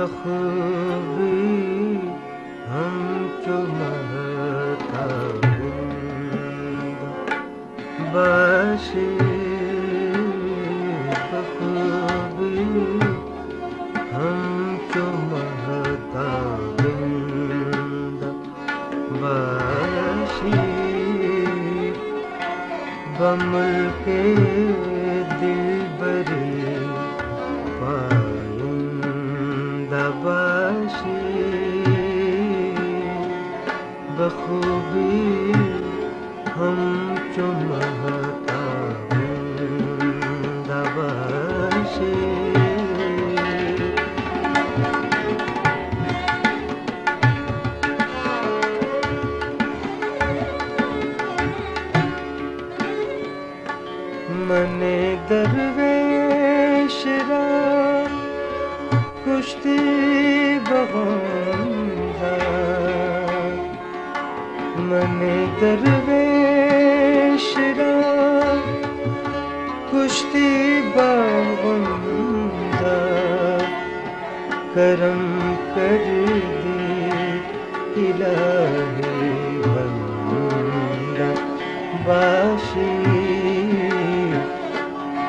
بخوبی ہم چمہتا باشی بخوبی ہم چمہتا باشی بمل کے باشی بخوبی ہم چمہتا دباشی من درویش کشتی بغندا من درویش را کشتی بغندا کرم کر دی الہی بندہ باشی۔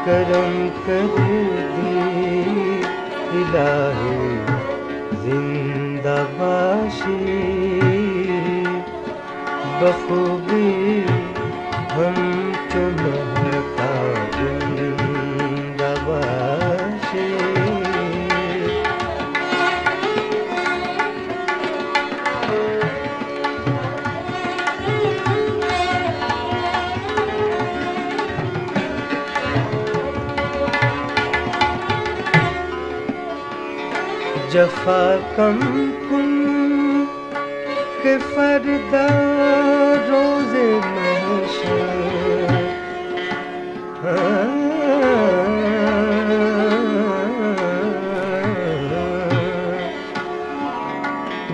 کرم کر دی الہی زندہ باشی بخوبی جفا کم کن کہ فردا روز محشر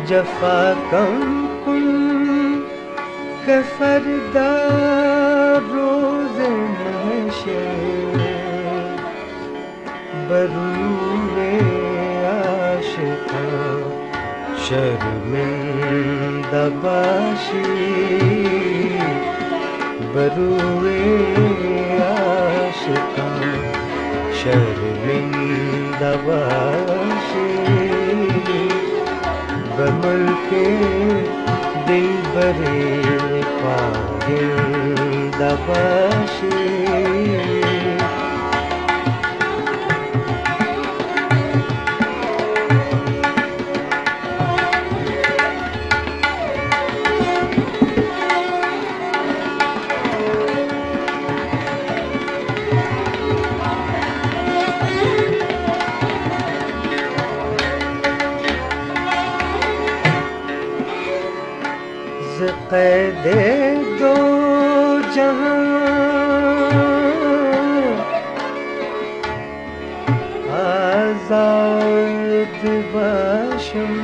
جفا کم کن کہ فردا روز محشر بروے شرمندہ باشی بروے عاشقاں شرمندہ باشی بمل کے دل برے پاگندہ باشی قید دو جہاں آزاد باشم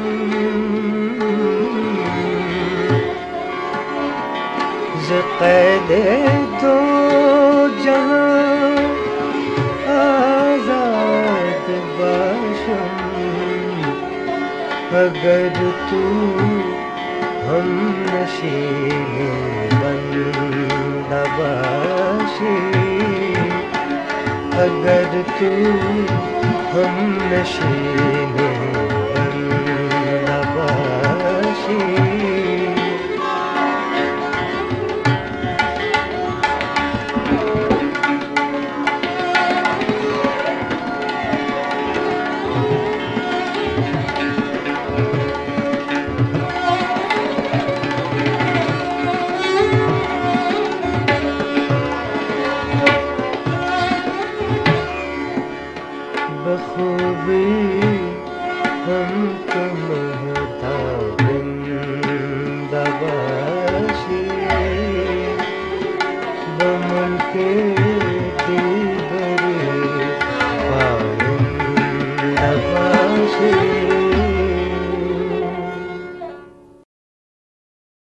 قید دو جہاں آزاد باشم اگر تو ہم نشین بند اگر تو ہم نشین ہم تمہتا بندہ